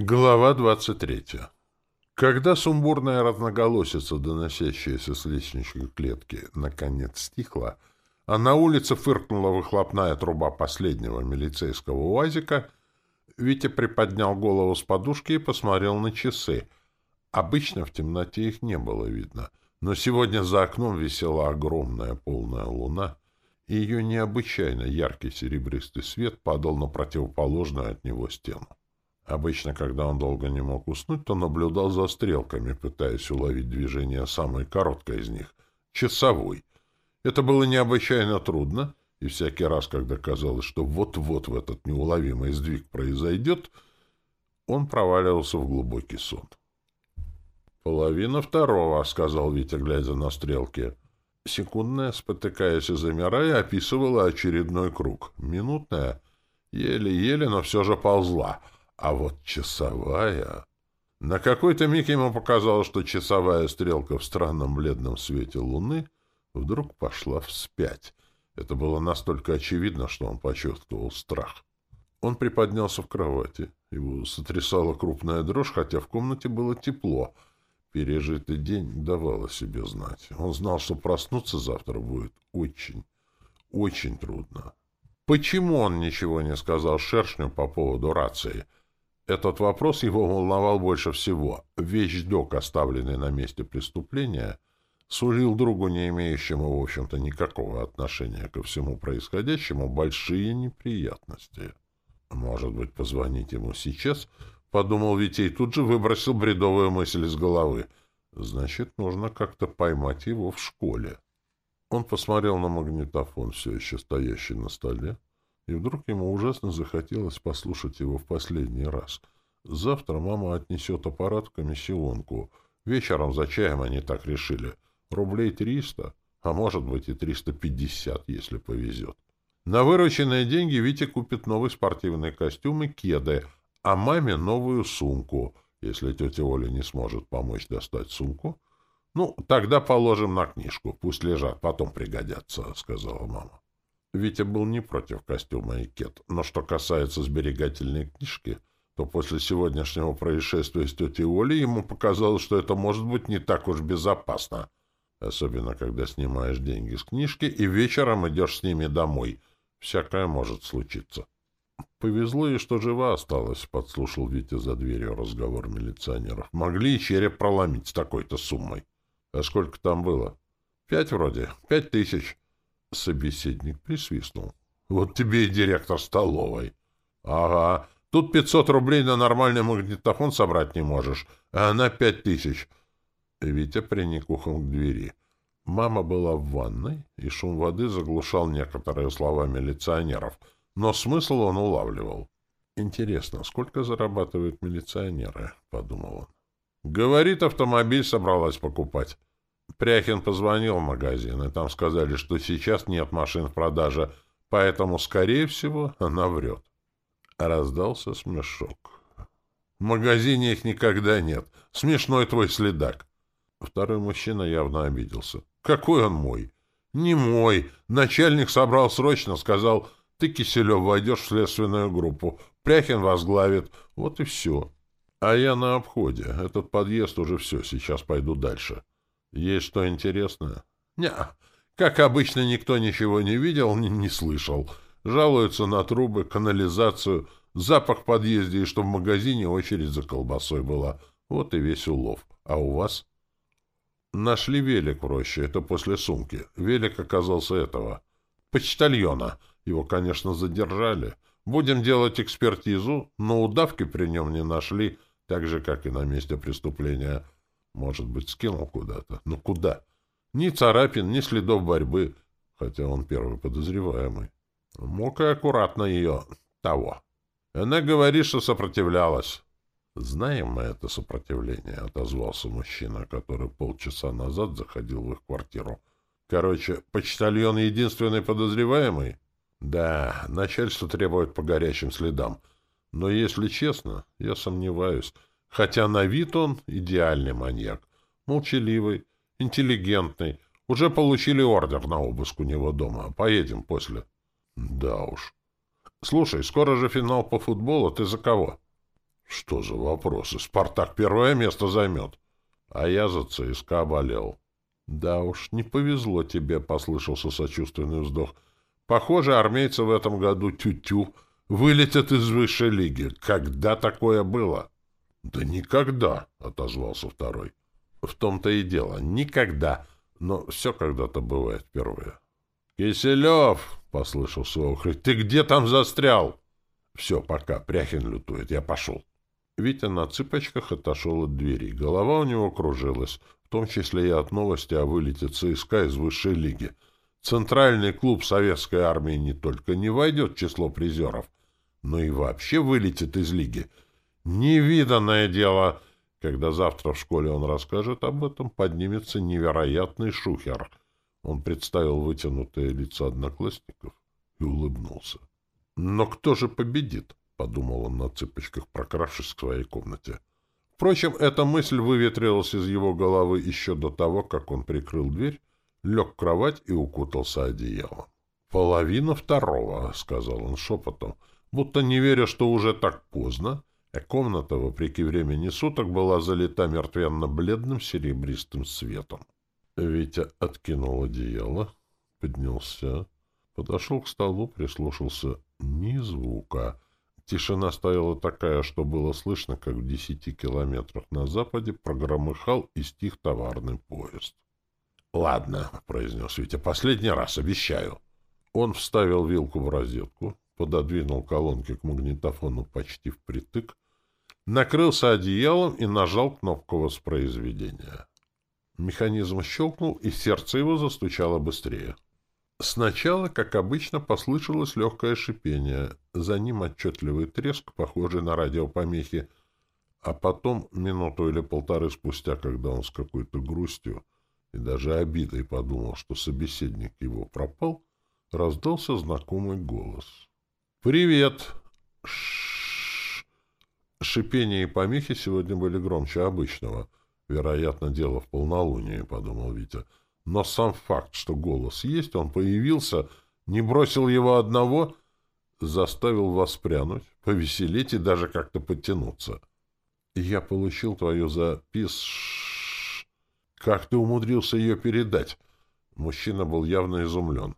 Глава 23. Когда сумбурная разноголосица, доносящаяся с лестничной клетки, наконец стихла, а на улице фыркнула выхлопная труба последнего милицейского УАЗика, Витя приподнял голову с подушки и посмотрел на часы. Обычно в темноте их не было видно, но сегодня за окном висела огромная полная луна, и ее необычайно яркий серебристый свет падал на противоположную от него стену. Обычно, когда он долго не мог уснуть, то наблюдал за стрелками, пытаясь уловить движение самой короткой из них — часовой. Это было необычайно трудно, и всякий раз, когда казалось, что вот-вот в этот неуловимый сдвиг произойдет, он проваливался в глубокий сон. «Половина второго», — сказал Витя, глядя на стрелки. Секундная, спотыкаясь и замирая, описывала очередной круг. Минутная, еле-еле, но все же ползла — а вот часовая... На какой-то миг ему показалось, что часовая стрелка в странном бледном свете луны вдруг пошла вспять. Это было настолько очевидно, что он почувствовал страх. Он приподнялся в кровати. Его сотрясала крупная дрожь, хотя в комнате было тепло. Пережитый день давал о себе знать. Он знал, что проснуться завтра будет очень, очень трудно. Почему он ничего не сказал Шершню по поводу рации — этот вопрос его волновал больше всего. Вещдок, оставленный на месте преступления, сулил другу, не имеющему, в общем-то, никакого отношения ко всему происходящему, большие неприятности. Может быть, позвонить ему сейчас? Подумал Витей, тут же выбросил бредовую мысль из головы. Значит, нужно как-то поймать его в школе. Он посмотрел на магнитофон, все еще стоящий на столе, и вдруг ему ужасно захотелось послушать его в последний раз. Завтра мама отнесет аппарат в комиссионку. Вечером за чаем они так решили. Рублей триста, а может быть и триста пятьдесят, если повезет. На вырученные деньги Витя купит новый спортивный костюм и кеды, а маме новую сумку, если тетя Оля не сможет помочь достать сумку. Ну, тогда положим на книжку, пусть лежат, потом пригодятся, — сказала мама. Витя был не против костюма и кет, но что касается сберегательной книжки, то после сегодняшнего происшествия с тетей Олей ему показалось, что это может быть не так уж безопасно. Особенно, когда снимаешь деньги с книжки и вечером идешь с ними домой. Всякое может случиться. Повезло ей, что жива осталась, — подслушал Витя за дверью разговор милиционеров. Могли и череп проломить с такой-то суммой. А сколько там было? Пять вроде. Пять тысяч. Собеседник присвистнул. Вот тебе и директор столовой. Ага. Тут пятьсот рублей на нормальный магнитофон собрать не можешь, а она пять тысяч. Витя приник ухом к двери. Мама была в ванной, и шум воды заглушал некоторые слова милиционеров, но смысл он улавливал. «Интересно, сколько зарабатывают милиционеры?» — подумал он. «Говорит, автомобиль собралась покупать. Пряхин позвонил в магазин, и там сказали, что сейчас нет машин в продаже, поэтому, скорее всего, она врет. Раздался смешок. В магазине их никогда нет. Смешной твой следак. Второй мужчина явно обиделся. Какой он мой? Не мой. Начальник собрал срочно, сказал, ты, Киселев, войдешь в следственную группу. Пряхин возглавит. Вот и все. А я на обходе. Этот подъезд уже все, сейчас пойду дальше. Есть что интересное? Не, как обычно, никто ничего не видел, не, не слышал. Жалуются на трубы, канализацию, запах в подъезде и что в магазине очередь за колбасой была. Вот и весь улов. А у вас? Нашли велик в роще, это после сумки. Велик оказался этого. Почтальона. Его, конечно, задержали. Будем делать экспертизу, но удавки при нем не нашли, так же, как и на месте преступления. Может быть, скинул куда-то. Но куда? Ни царапин, ни следов борьбы. Хотя он первый подозреваемый. Мог и аккуратно ее... того. Она говорит, что сопротивлялась. «Знаем мы это сопротивление», — отозвался мужчина, который полчаса назад заходил в их квартиру. «Короче, почтальон единственный подозреваемый?» «Да, начальство требует по горячим следам. Но, если честно, я сомневаюсь. Хотя на вид он идеальный маньяк. Молчаливый, интеллигентный. Уже получили ордер на обыск у него дома. Поедем после. Да уж. Слушай, скоро же финал по футболу. Ты за кого? Что за вопросы? Спартак первое место займет. А я за ЦСКА болел. Да уж, не повезло тебе, послышался сочувственный вздох. Похоже, армейцы в этом году тю-тю вылетят из высшей лиги. Когда такое было? Да никогда, отозвался второй. В том-то и дело, никогда. Но все когда-то бывает впервые. Киселев, послышался окрик, ты где там застрял? Все, пока, Пряхин лютует, я пошел. Витя на цыпочках отошел от двери. Голова у него кружилась, в том числе и от новости о вылете ЦСКА из высшей лиги. Центральный клуб советской армии не только не войдет в число призеров, но и вообще вылетит из лиги. Невиданное дело! Когда завтра в школе он расскажет об этом, поднимется невероятный шухер. Он представил вытянутое лицо одноклассников и улыбнулся. Но кто же победит? подумал он на цыпочках, прокравшись к своей комнате. Впрочем, эта мысль выветрилась из его головы еще до того, как он прикрыл дверь, лег в кровать и укутался одеялом. «Половина второго», — сказал он шепотом, будто не веря, что уже так поздно, комната, вопреки времени суток, была залита мертвенно-бледным серебристым светом. Витя откинул одеяло, поднялся, подошел к столу, прислушался. Ни звука. Тишина стояла такая, что было слышно, как в десяти километрах на западе прогромыхал и стих товарный поезд. — Ладно, — произнес Витя, — последний раз, обещаю. Он вставил вилку в розетку, пододвинул колонки к магнитофону почти впритык, накрылся одеялом и нажал кнопку воспроизведения. Механизм щелкнул, и сердце его застучало быстрее. — Сначала, как обычно, послышалось легкое шипение, за ним отчетливый треск, похожий на радиопомехи, а потом, минуту или полторы спустя, когда он с какой-то грустью и даже обидой подумал, что собеседник его пропал, раздался знакомый голос. «Привет!» Шипение и помехи сегодня были громче обычного. Вероятно, дело в полнолунии, — подумал Витя. Но сам факт, что голос есть, он появился, не бросил его одного, заставил воспрянуть, повеселить и даже как-то подтянуться. Я получил твою запись... Как ты умудрился ее передать? Мужчина был явно изумлен.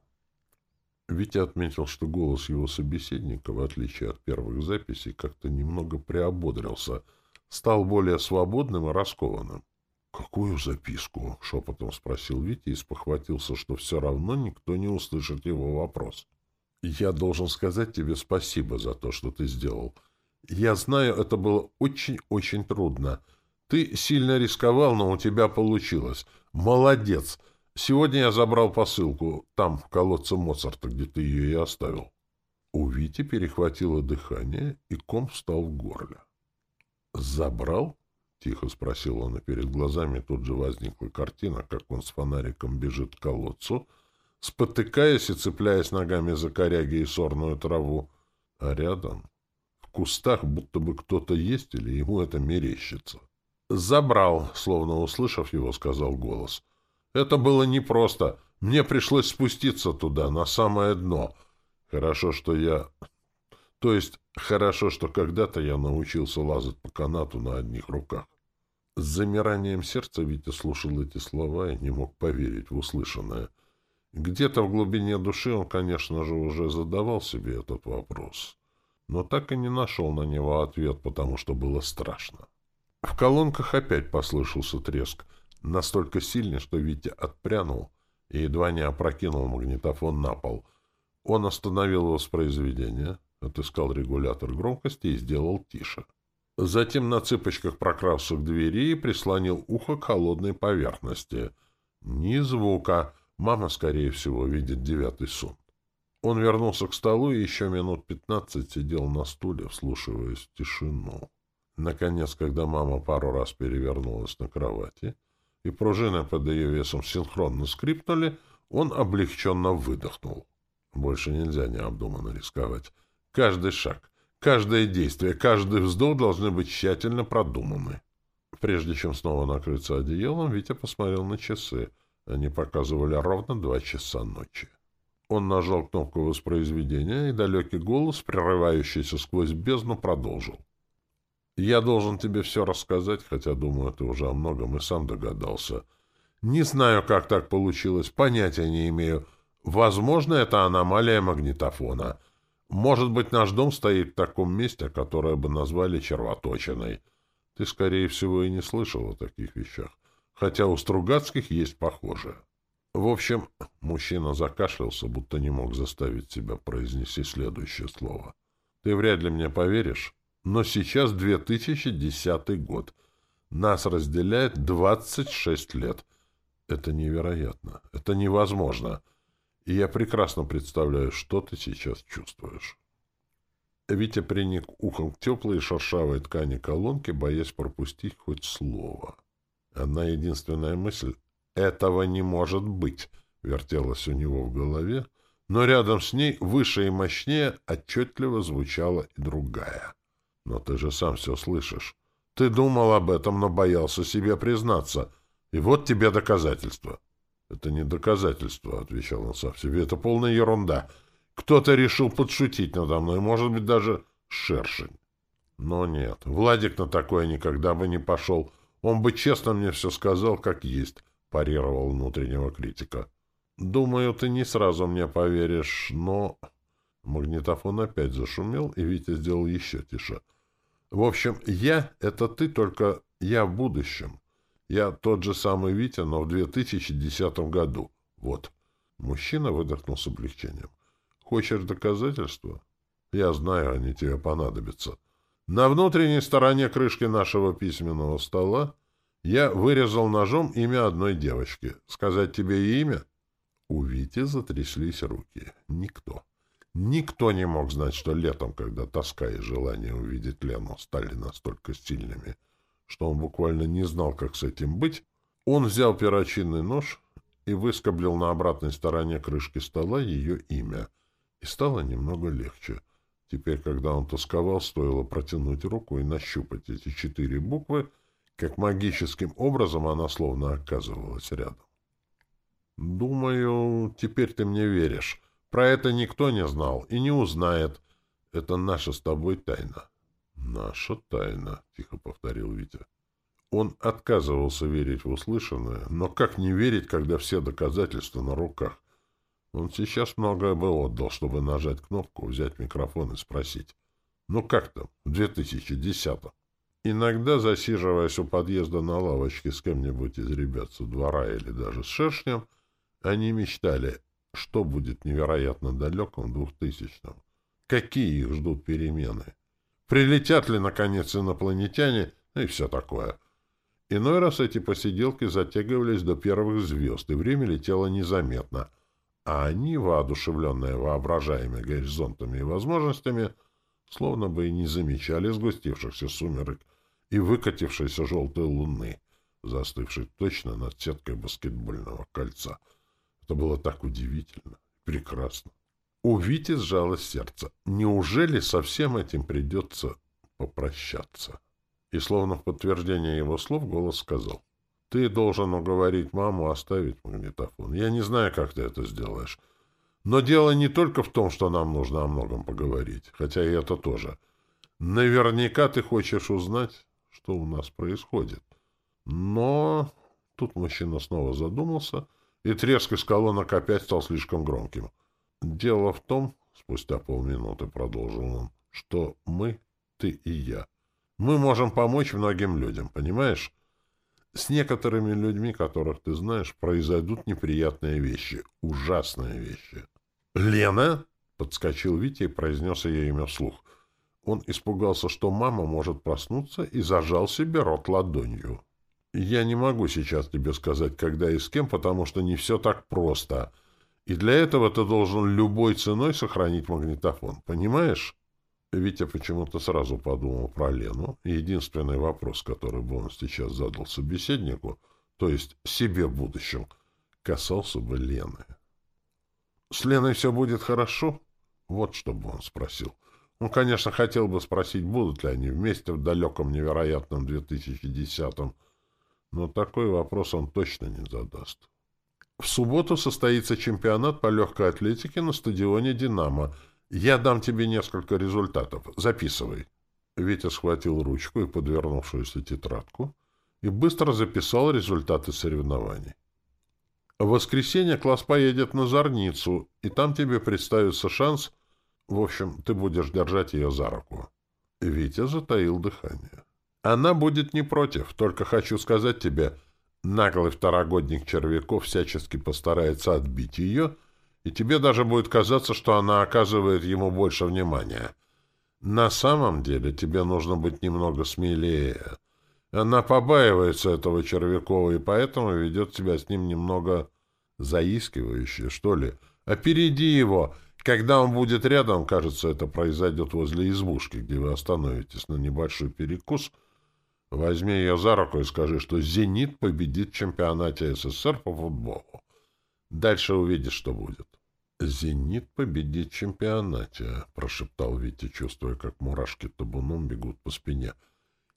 Витя отметил, что голос его собеседника, в отличие от первых записей, как-то немного приободрился, стал более свободным и раскованным. «Какую записку?» — шепотом спросил Витя и спохватился, что все равно никто не услышит его вопрос. «Я должен сказать тебе спасибо за то, что ты сделал. Я знаю, это было очень-очень трудно. Ты сильно рисковал, но у тебя получилось. Молодец! Сегодня я забрал посылку там, в колодце Моцарта, где ты ее и оставил». У Вити перехватило дыхание, и ком встал в горле. «Забрал?» — тихо спросил он, и перед глазами тут же возникла картина, как он с фонариком бежит к колодцу, спотыкаясь и цепляясь ногами за коряги и сорную траву, а рядом, в кустах, будто бы кто-то есть или ему это мерещится. «Забрал», — словно услышав его, сказал голос. «Это было непросто. Мне пришлось спуститься туда, на самое дно. Хорошо, что я то есть хорошо, что когда-то я научился лазать по канату на одних руках. С замиранием сердца Витя слушал эти слова и не мог поверить в услышанное. Где-то в глубине души он, конечно же, уже задавал себе этот вопрос, но так и не нашел на него ответ, потому что было страшно. В колонках опять послышался треск, настолько сильный, что Витя отпрянул и едва не опрокинул магнитофон на пол. Он остановил воспроизведение — Отыскал регулятор громкости и сделал тише. Затем на цыпочках прокрался к двери и прислонил ухо к холодной поверхности. Ни звука. Мама, скорее всего, видит девятый сон. Он вернулся к столу и еще минут пятнадцать сидел на стуле, вслушиваясь в тишину. Наконец, когда мама пару раз перевернулась на кровати, и пружины под ее весом синхронно скрипнули, он облегченно выдохнул. Больше нельзя необдуманно рисковать. Каждый шаг, каждое действие, каждый вздох должны быть тщательно продуманы. Прежде чем снова накрыться одеялом, Витя посмотрел на часы. Они показывали ровно два часа ночи. Он нажал кнопку воспроизведения, и далекий голос, прерывающийся сквозь бездну, продолжил. Я должен тебе все рассказать, хотя, думаю, ты уже о многом и сам догадался. Не знаю, как так получилось, понятия не имею. Возможно, это аномалия магнитофона. Может быть, наш дом стоит в таком месте, которое бы назвали червоточиной. Ты, скорее всего, и не слышал о таких вещах. Хотя у Стругацких есть похожее. В общем, мужчина закашлялся, будто не мог заставить себя произнести следующее слово. Ты вряд ли мне поверишь, но сейчас 2010 год. Нас разделяет 26 лет. Это невероятно. Это невозможно. И я прекрасно представляю, что ты сейчас чувствуешь. Витя приник ухом к теплой шершавой ткани колонки, боясь пропустить хоть слово. Одна единственная мысль — этого не может быть, вертелась у него в голове, но рядом с ней, выше и мощнее, отчетливо звучала и другая. Но ты же сам все слышишь. Ты думал об этом, но боялся себе признаться. И вот тебе доказательство. — Это не доказательство, — отвечал он сам себе. — Это полная ерунда. Кто-то решил подшутить надо мной, может быть, даже шершень. Но нет, Владик на такое никогда бы не пошел. Он бы честно мне все сказал, как есть, — парировал внутреннего критика. — Думаю, ты не сразу мне поверишь, но... Магнитофон опять зашумел, и Витя сделал еще тише. — В общем, я — это ты, только я в будущем. Я тот же самый Витя, но в 2010 году. Вот. Мужчина выдохнул с облегчением. Хочешь доказательства? Я знаю, они тебе понадобятся. На внутренней стороне крышки нашего письменного стола я вырезал ножом имя одной девочки. Сказать тебе имя? У Вити затряслись руки. Никто. Никто не мог знать, что летом, когда тоска и желание увидеть Лену стали настолько сильными, что он буквально не знал, как с этим быть, он взял перочинный нож и выскоблил на обратной стороне крышки стола ее имя. И стало немного легче. Теперь, когда он тосковал, стоило протянуть руку и нащупать эти четыре буквы, как магическим образом она словно оказывалась рядом. «Думаю, теперь ты мне веришь. Про это никто не знал и не узнает. Это наша с тобой тайна». «Наша тайна», — тихо повторил Витя. Он отказывался верить в услышанное, но как не верить, когда все доказательства на руках? Он сейчас многое бы отдал, чтобы нажать кнопку, взять микрофон и спросить. «Ну как там, в 2010-м?» Иногда, засиживаясь у подъезда на лавочке с кем-нибудь из ребят со двора или даже с шершнем, они мечтали, что будет невероятно далеком двухтысячном. Какие их ждут перемены? Прилетят ли, наконец, инопланетяне? И все такое. Иной раз эти посиделки затягивались до первых звезд, и время летело незаметно. А они, воодушевленные воображаемыми горизонтами и возможностями, словно бы и не замечали сгустившихся сумерек и выкатившейся желтой луны, застывшей точно над сеткой баскетбольного кольца. Это было так удивительно, прекрасно. У Вити сжалось сердце. Неужели со всем этим придется попрощаться? И словно в подтверждение его слов голос сказал. Ты должен уговорить маму оставить магнитофон. Я не знаю, как ты это сделаешь. Но дело не только в том, что нам нужно о многом поговорить, хотя и это тоже. Наверняка ты хочешь узнать, что у нас происходит. Но... Тут мужчина снова задумался, и треск из колонок опять стал слишком громким. Дело в том, спустя полминуты продолжил он, что мы, ты и я, мы можем помочь многим людям, понимаешь? С некоторыми людьми, которых ты знаешь, произойдут неприятные вещи, ужасные вещи. «Лена?» — подскочил Витя и произнес ее имя вслух. Он испугался, что мама может проснуться, и зажал себе рот ладонью. «Я не могу сейчас тебе сказать, когда и с кем, потому что не все так просто. И для этого ты должен любой ценой сохранить магнитофон. Понимаешь? Витя почему-то сразу подумал про Лену, единственный вопрос, который бы он сейчас задал собеседнику, то есть себе в будущем, касался бы Лены. «С Леной все будет хорошо?» Вот что бы он спросил. Он, конечно, хотел бы спросить, будут ли они вместе в далеком невероятном 2010-м, но такой вопрос он точно не задаст. В субботу состоится чемпионат по легкой атлетике на стадионе «Динамо». Я дам тебе несколько результатов. Записывай. Витя схватил ручку и подвернувшуюся тетрадку и быстро записал результаты соревнований. В воскресенье класс поедет на Зорницу, и там тебе представится шанс... В общем, ты будешь держать ее за руку. Витя затаил дыхание. Она будет не против, только хочу сказать тебе, наглый второгодник Червяков всячески постарается отбить ее, и тебе даже будет казаться, что она оказывает ему больше внимания. На самом деле тебе нужно быть немного смелее. Она побаивается этого Червякова, и поэтому ведет себя с ним немного заискивающе, что ли. Опереди его! Когда он будет рядом, кажется, это произойдет возле избушки, где вы остановитесь на небольшой перекус — Возьми ее за руку и скажи, что «Зенит» победит в чемпионате СССР по футболу. Дальше увидишь, что будет. «Зенит победит в чемпионате», — прошептал Витя, чувствуя, как мурашки табуном бегут по спине.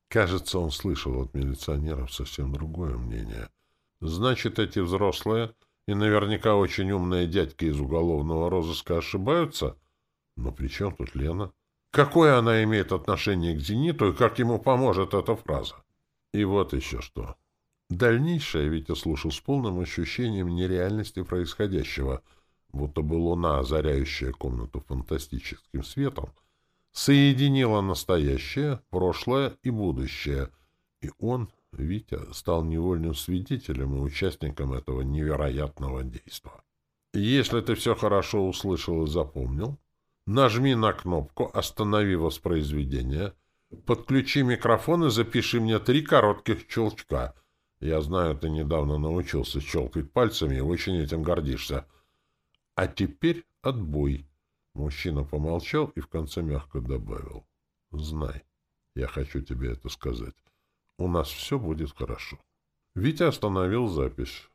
Кажется, он слышал от милиционеров совсем другое мнение. Значит, эти взрослые и наверняка очень умные дядьки из уголовного розыска ошибаются? Но при чем тут Лена? — Какое она имеет отношение к «Зениту» и как ему поможет эта фраза? И вот еще что. Дальнейшее Витя слушал с полным ощущением нереальности происходящего, будто бы луна, озаряющая комнату фантастическим светом, соединила настоящее, прошлое и будущее, и он, Витя, стал невольным свидетелем и участником этого невероятного действа. Если ты все хорошо услышал и запомнил, Нажми на кнопку «Останови воспроизведение», подключи микрофон и запиши мне три коротких щелчка. Я знаю, ты недавно научился щелкать пальцами и очень этим гордишься. А теперь отбой. Мужчина помолчал и в конце мягко добавил. Знай, я хочу тебе это сказать. У нас все будет хорошо. Витя остановил запись.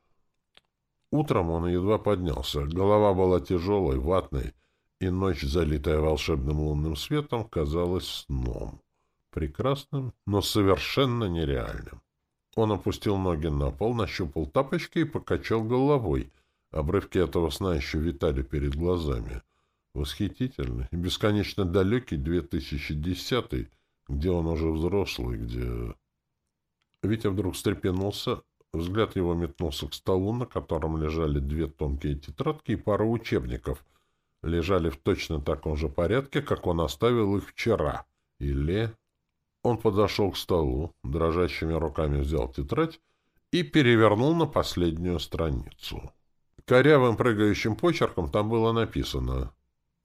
Утром он едва поднялся. Голова была тяжелой, ватной, и ночь, залитая волшебным лунным светом, казалась сном. Прекрасным, но совершенно нереальным. Он опустил ноги на пол, нащупал тапочки и покачал головой. Обрывки этого сна еще витали перед глазами. Восхитительный бесконечно далекий 2010 где он уже взрослый, где... Витя вдруг встрепенулся, взгляд его метнулся к столу, на котором лежали две тонкие тетрадки и пара учебников — лежали в точно таком же порядке, как он оставил их вчера. Или... Он подошел к столу, дрожащими руками взял тетрадь и перевернул на последнюю страницу. Корявым прыгающим почерком там было написано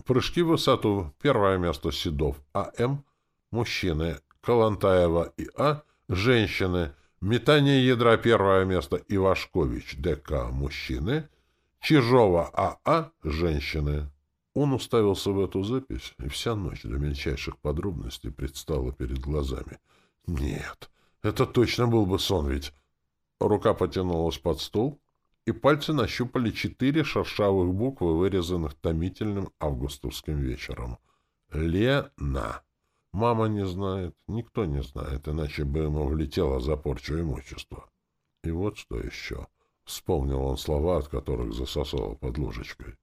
«Прыжки в высоту. Первое место Седов А.М. Мужчины. Калантаева И.А. Женщины. Метание ядра. Первое место Ивашкович Д.К. Мужчины. Чижова А.А. Женщины». Он уставился в эту запись, и вся ночь до мельчайших подробностей предстала перед глазами. Нет, это точно был бы сон, ведь... Рука потянулась под стол, и пальцы нащупали четыре шершавых буквы, вырезанных томительным августовским вечером. Лена. Мама не знает, никто не знает, иначе бы ему влетело за порчу имущества. И вот что еще. Вспомнил он слова, от которых засосал под ложечкой.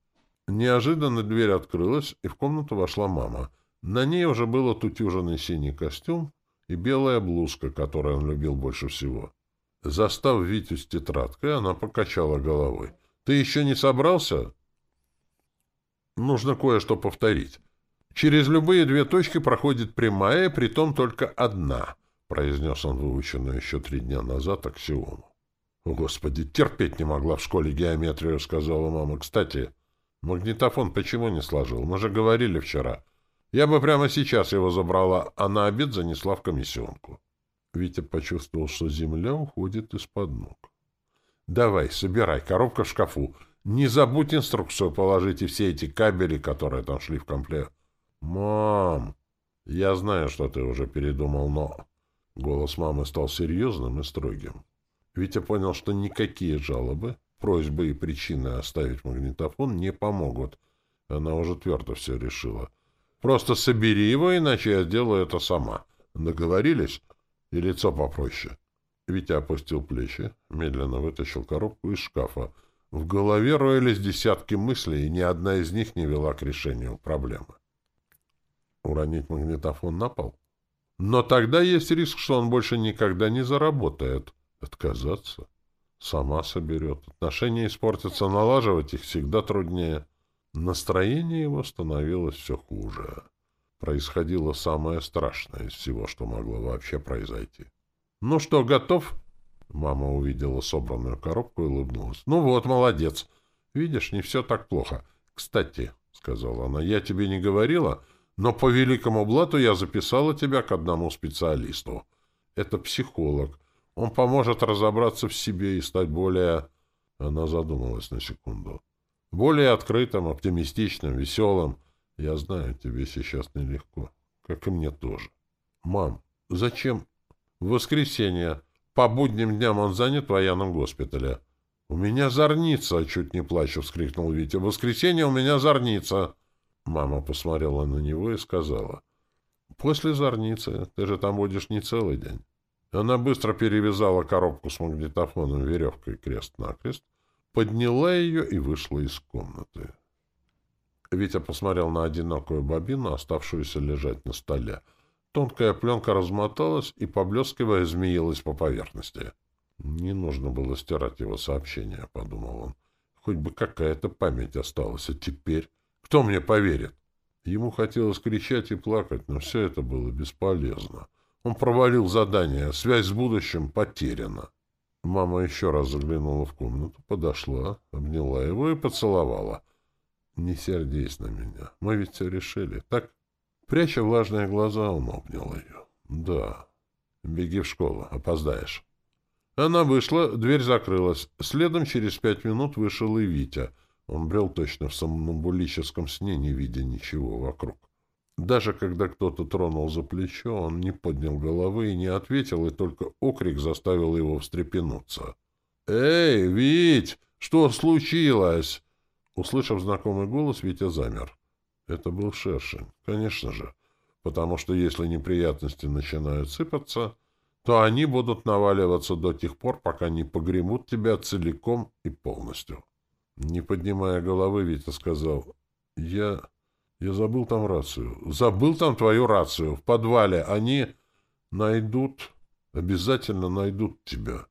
Неожиданно дверь открылась, и в комнату вошла мама. На ней уже был отутюженный синий костюм и белая блузка, которую он любил больше всего. Застав Витю с тетрадкой, она покачала головой. — Ты еще не собрался? — Нужно кое-что повторить. Через любые две точки проходит прямая, притом только одна, — произнес он выученную еще три дня назад аксиому. — Господи, терпеть не могла в школе геометрию, — сказала мама. — Кстати... Магнитофон почему не сложил? Мы же говорили вчера. Я бы прямо сейчас его забрала, а на обед занесла в комиссионку. Витя почувствовал, что земля уходит из-под ног. — Давай, собирай, коробка в шкафу. Не забудь инструкцию положить и все эти кабели, которые там шли в комплект. — Мам! Я знаю, что ты уже передумал, но... Голос мамы стал серьезным и строгим. Витя понял, что никакие жалобы Просьбы и причины оставить магнитофон не помогут. Она уже твердо все решила. Просто собери его, иначе я сделаю это сама. Договорились? И лицо попроще. Витя опустил плечи, медленно вытащил коробку из шкафа. В голове роились десятки мыслей, и ни одна из них не вела к решению проблемы. Уронить магнитофон на пол? Но тогда есть риск, что он больше никогда не заработает. Отказаться? Сама соберет. Отношения испортятся, налаживать их всегда труднее. Настроение его становилось все хуже. Происходило самое страшное из всего, что могло вообще произойти. «Ну что, готов?» Мама увидела собранную коробку и улыбнулась. «Ну вот, молодец. Видишь, не все так плохо. Кстати, — сказала она, — я тебе не говорила, но по великому блату я записала тебя к одному специалисту. Это психолог. Он поможет разобраться в себе и стать более... Она задумалась на секунду. Более открытым, оптимистичным, веселым. Я знаю, тебе сейчас нелегко. Как и мне тоже. Мам, зачем? В воскресенье. По будним дням он занят в военном госпитале. «У меня зорница!» — чуть не плачу, — вскрикнул Витя. «В воскресенье у меня зорница!» Мама посмотрела на него и сказала. «После зорницы. Ты же там будешь не целый день». Она быстро перевязала коробку с магнитофоном веревкой крест-накрест, подняла ее и вышла из комнаты. Витя посмотрел на одинокую бобину, оставшуюся лежать на столе. Тонкая пленка размоталась и, поблескивая, змеилась по поверхности. Не нужно было стирать его сообщение, — подумал он. Хоть бы какая-то память осталась, а теперь... Кто мне поверит? Ему хотелось кричать и плакать, но все это было бесполезно. Он провалил задание, связь с будущим потеряна. Мама еще раз заглянула в комнату, подошла, обняла его и поцеловала. «Не сердись на меня, мы ведь все решили, так?» Пряча влажные глаза, он обнял ее. «Да. Беги в школу, опоздаешь». Она вышла, дверь закрылась. Следом через пять минут вышел и Витя. Он брел точно в сомнамбулическом сне, не видя ничего вокруг. Даже когда кто-то тронул за плечо, он не поднял головы и не ответил, и только окрик заставил его встрепенуться. «Эй, Вить, что случилось?» Услышав знакомый голос, Витя замер. Это был Шершень, конечно же, потому что если неприятности начинают сыпаться, то они будут наваливаться до тех пор, пока не погремут тебя целиком и полностью. Не поднимая головы, Витя сказал, «Я... я забыл там рацию. Забыл там твою рацию. В подвале. Они найдут, обязательно найдут тебя».